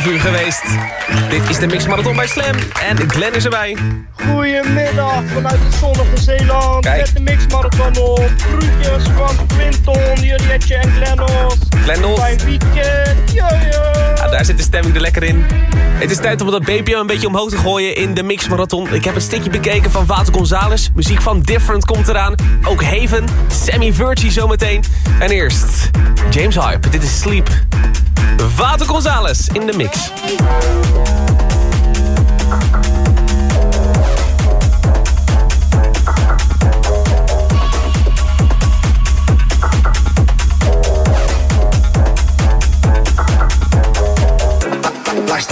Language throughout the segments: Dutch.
11 uur geweest. Dit is de Mix Marathon bij Slam. En Glenn is erbij. Goedemiddag vanuit het zonnige Zeeland. Kijk. Met de mixmarathon op. Groetjes van Quinton, Julietje en Glennos. Glennos. Fijn weekend. Daar zit de stemming er lekker in. Het is tijd om dat BPM een beetje omhoog te gooien in de Mix Marathon. Ik heb een stukje bekeken van Water Gonzales. Muziek van Different komt eraan. Ook Haven, Sammy Virtue zometeen. En eerst James Hype, dit is Sleep. Water Gonzales in de mix.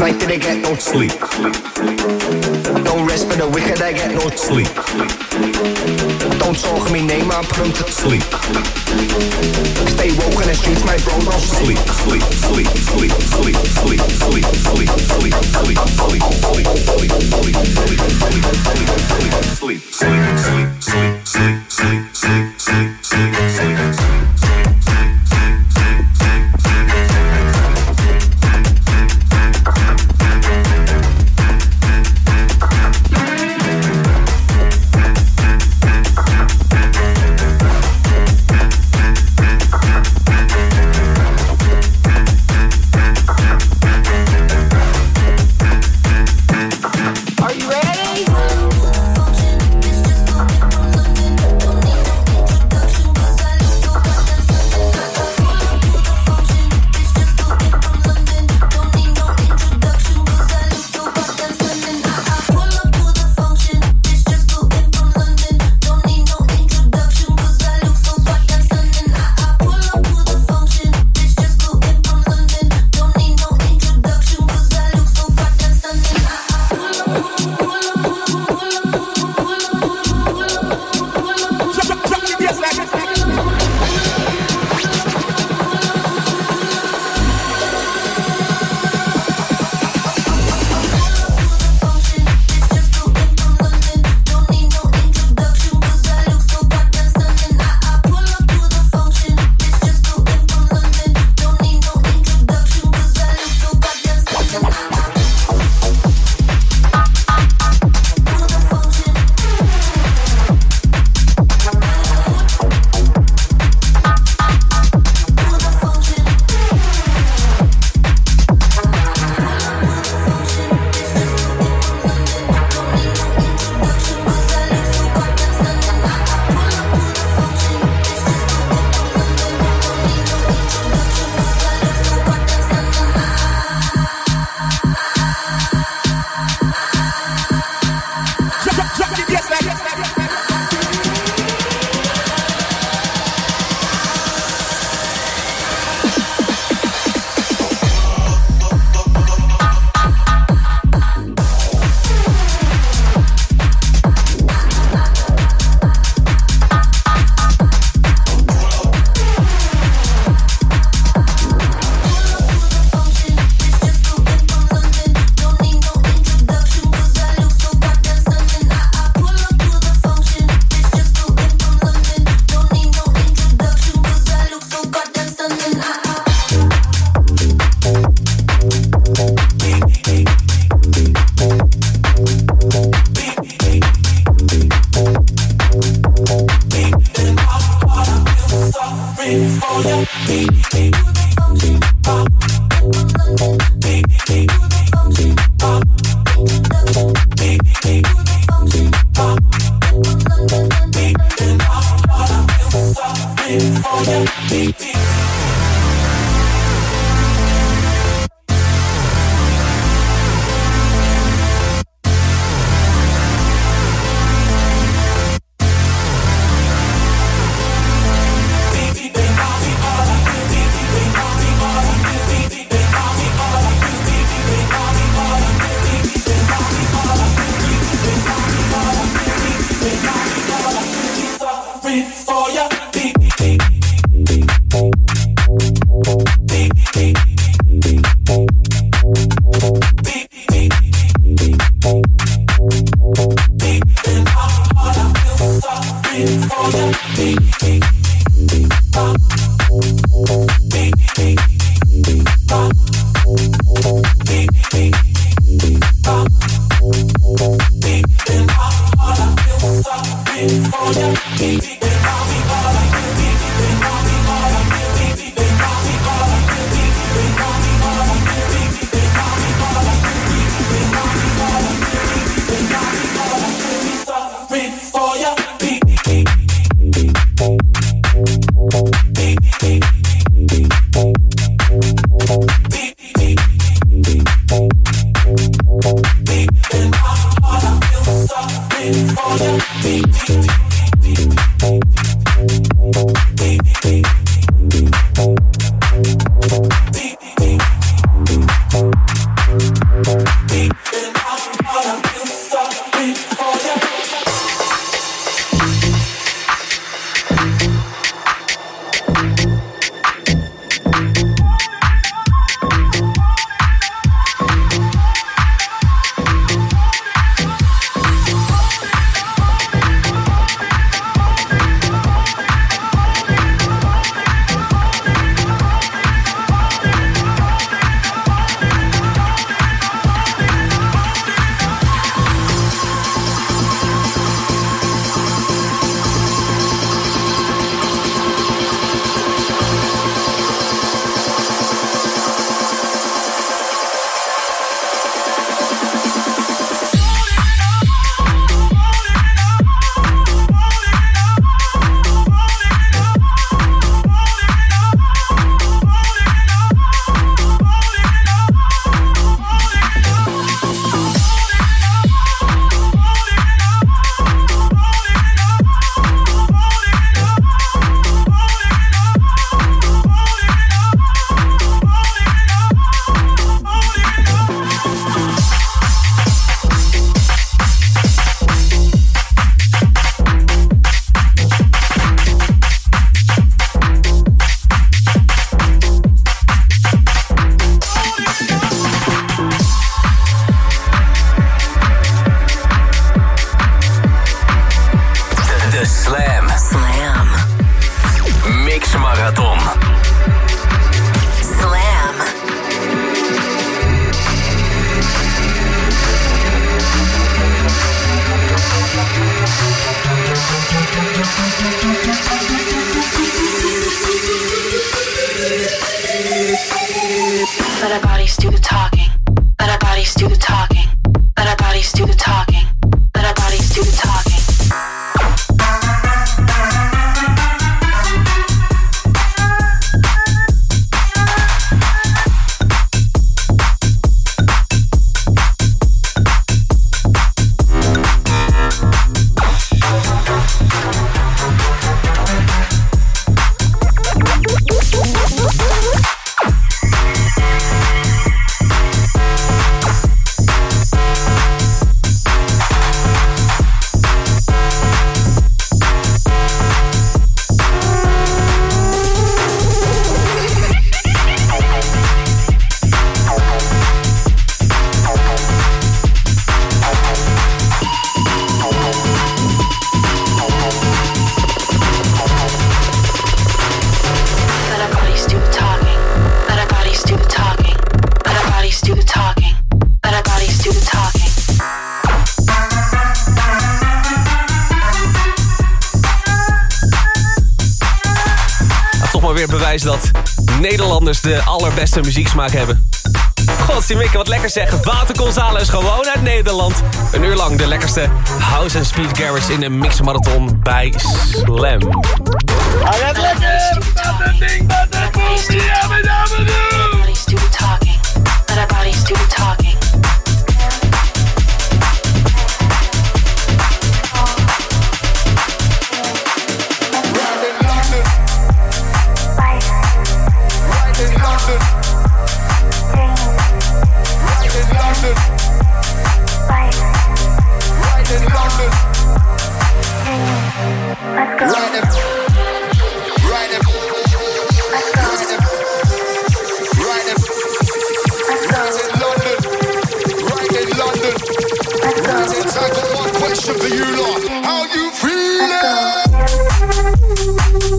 Night did I get no sleep? No rest for the wicked, I get no sleep. Don't talk me name, I'm put 'em to sleep. Stay woke in the streets, my bro don't sleep, sleep, sleep, sleep, sleep, sleep, sleep, sleep, sleep, sleep, sleep, sleep, sleep, sleep, Nederlanders de allerbeste muzieksmaak hebben. God, die Mikke, wat lekker zeggen. Wouter Gonzalez, gewoon uit Nederland. Een uur lang de lekkerste house en speed garage in een mixmarathon bij Slam. Hij gaat lekker! Wat een ding, wat een talking. Let our bodies do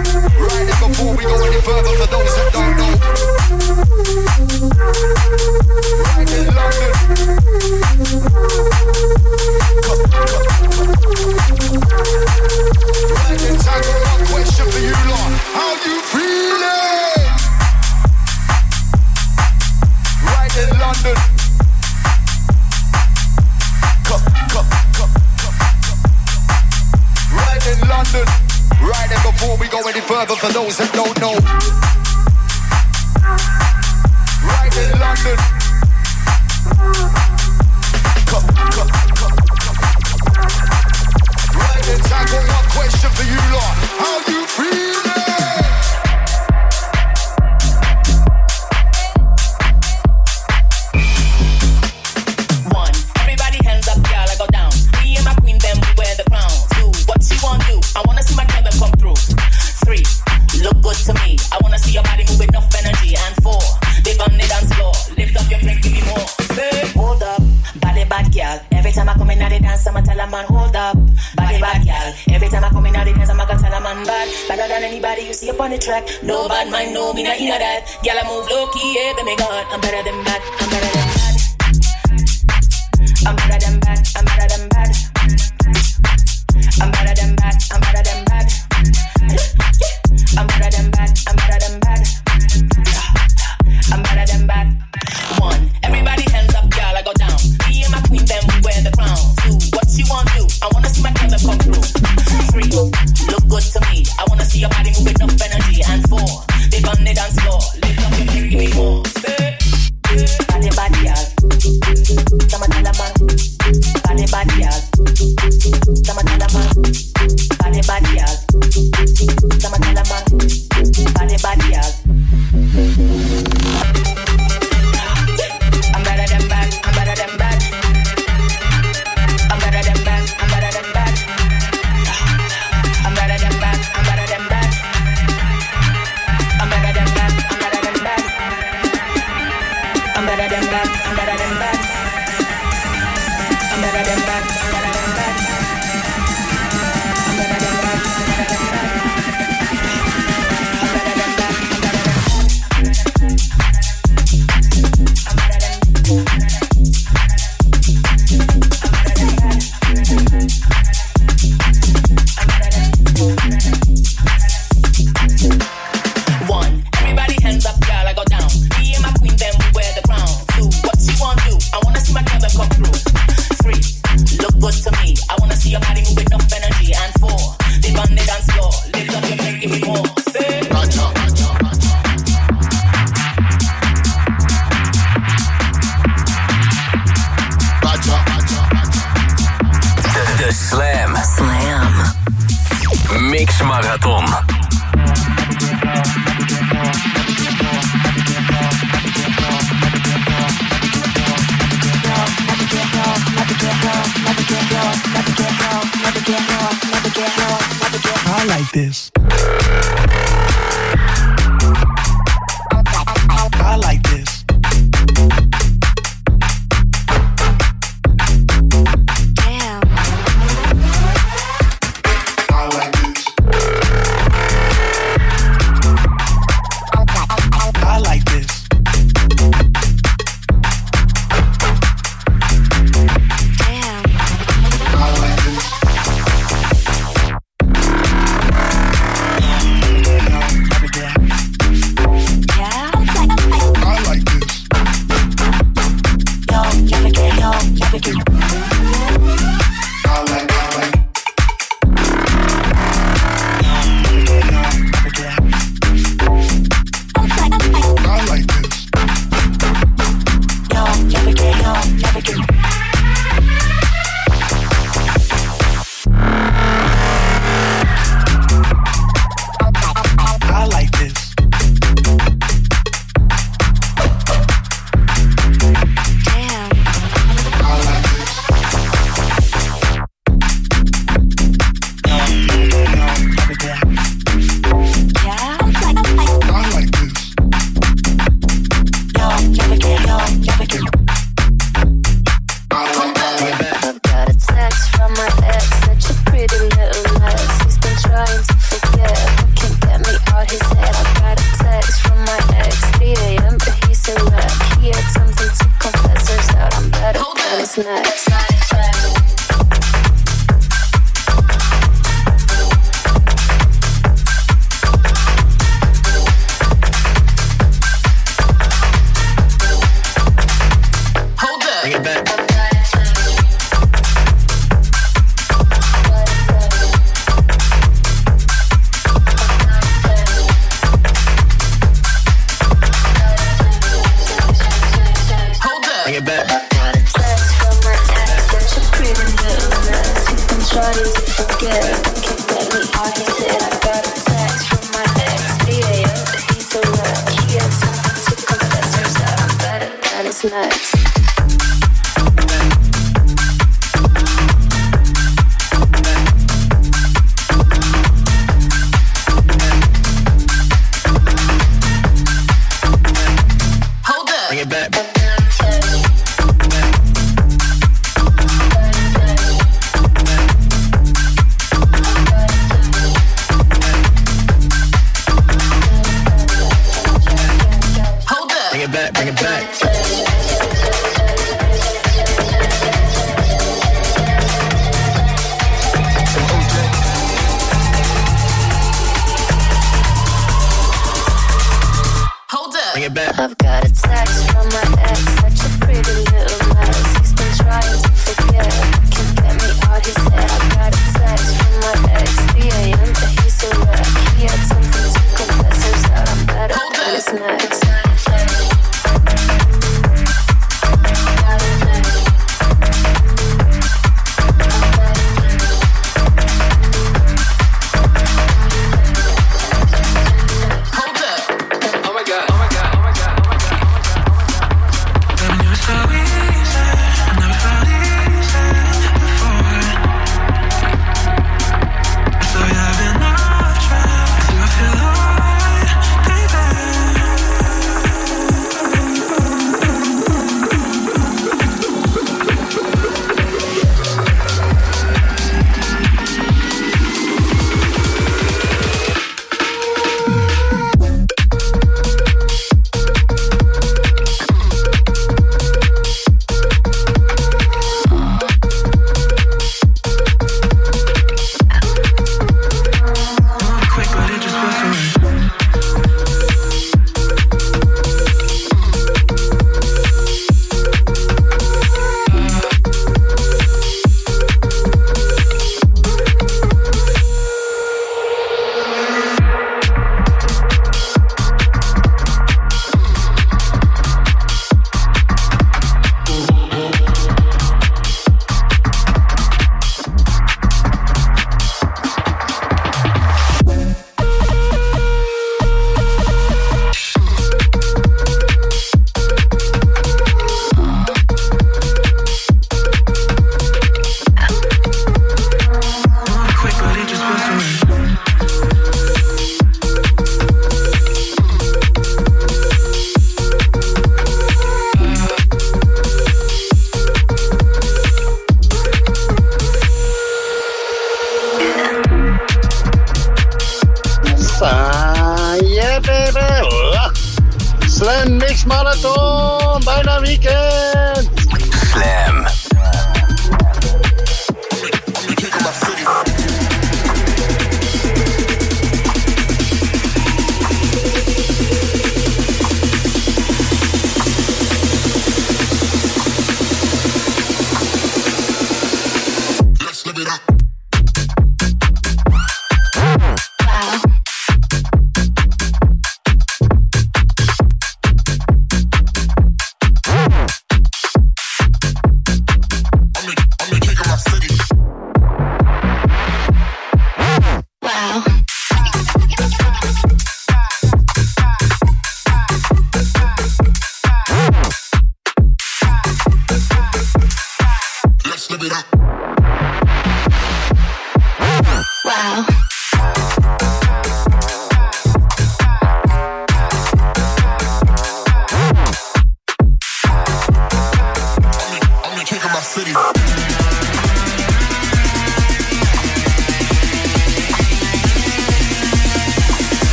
Right before we go any further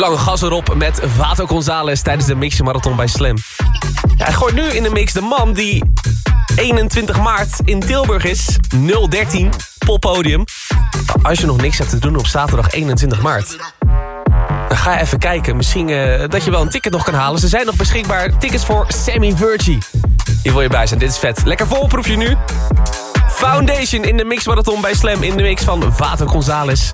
lang gas erop met Vato González tijdens de Mixje Marathon bij Slam. Hij gooit nu in de mix de man die 21 maart in Tilburg is. 013, poppodium. Als je nog niks hebt te doen op zaterdag 21 maart... Dan ga even kijken. Misschien eh, dat je wel een ticket nog kan halen. Ze zijn nog beschikbaar. Tickets voor Sammy Virgie. Hier wil je bij zijn. Dit is vet. Lekker volproefje nu. Foundation in de Mix Marathon bij Slam in de mix van Vato Gonzales.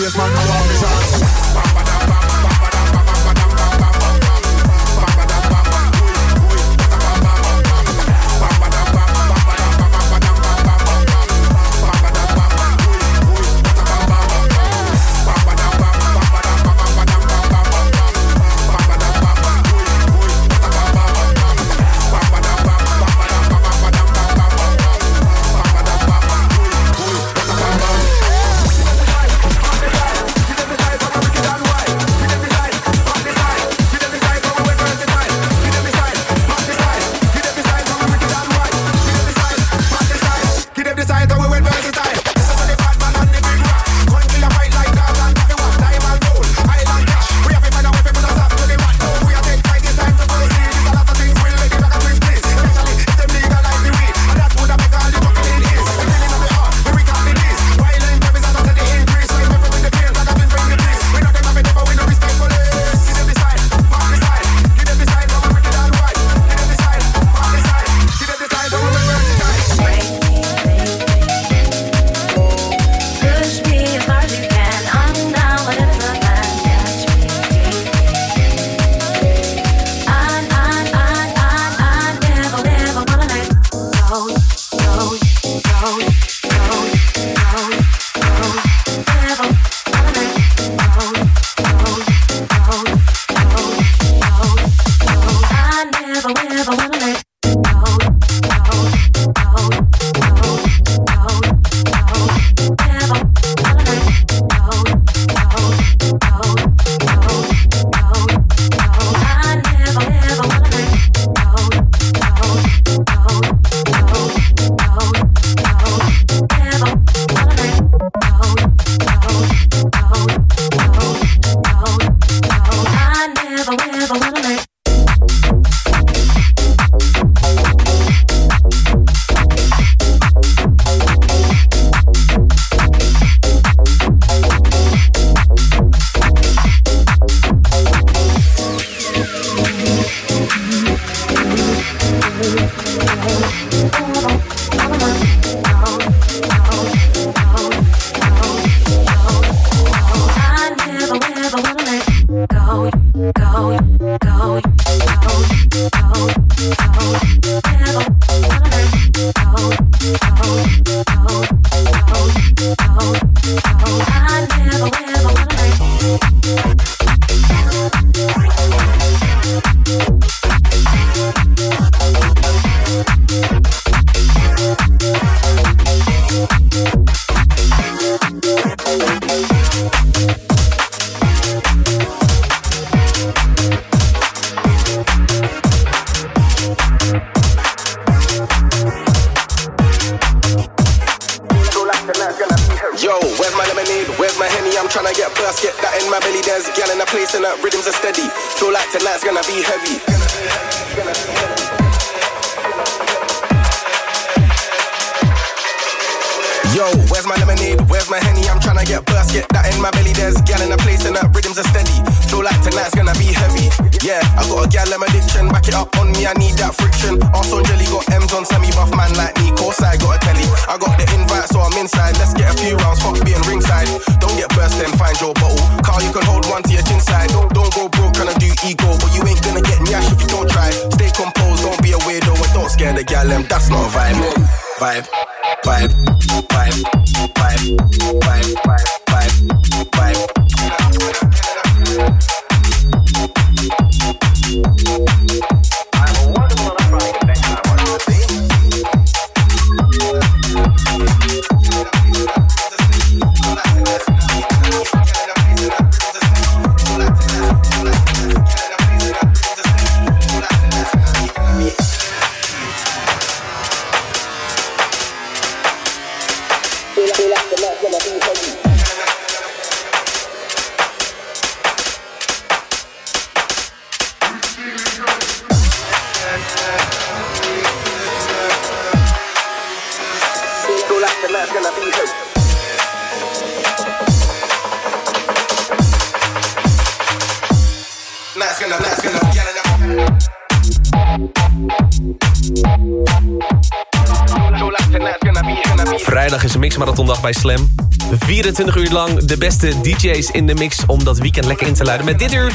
waistline. bij Slam. 24 uur lang de beste DJ's in de mix om dat weekend lekker in te luiden. Met dit uur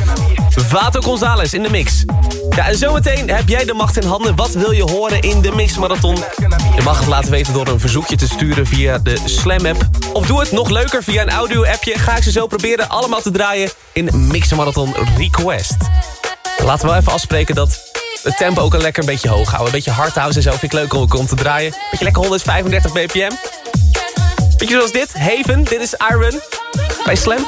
Vato González in de mix. Ja, en zometeen heb jij de macht in handen. Wat wil je horen in de mixmarathon? Je mag het laten weten door een verzoekje te sturen via de Slam app. Of doe het nog leuker via een audio appje. Ga ik ze zo proberen allemaal te draaien in Mix Marathon Request. Laten we wel even afspreken dat het tempo ook een lekker beetje hoog houden. Een beetje hard houden. en zo vind ik leuk om, om te draaien. Beetje lekker 135 bpm. Beetje zoals dit, Haven, dit is Iron bij Slam.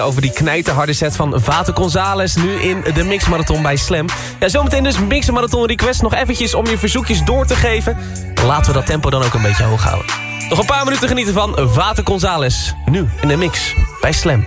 Over die knijterharde set van Vater Gonzales... nu in de Mix Marathon bij Slam. Ja, zometeen dus Mix Marathon request. Nog eventjes om je verzoekjes door te geven. Laten we dat tempo dan ook een beetje hoog houden. Nog een paar minuten genieten van Vater Gonzales. Nu in de Mix bij Slam.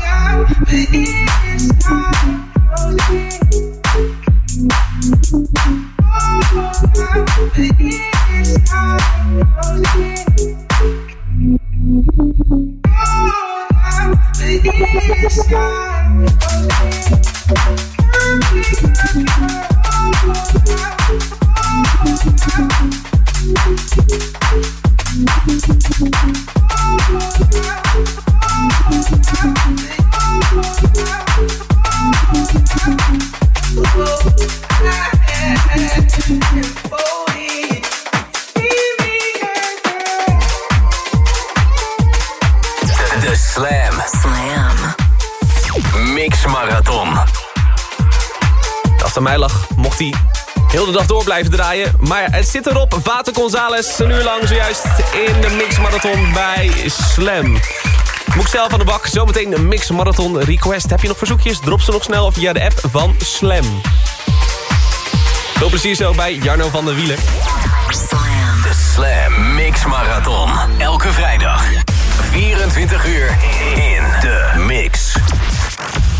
De heel de dag door blijven draaien. Maar het zit erop. Vater Gonzales, een uur lang zojuist in de Mix Marathon bij Slam. Moet ik zelf aan de bak. Zometeen een Mix Marathon request. Heb je nog verzoekjes? Drop ze nog snel via de app van Slam. Veel plezier zo bij Jarno van der Wielen. De Slam Mix Marathon. Elke vrijdag. 24 uur in de mix.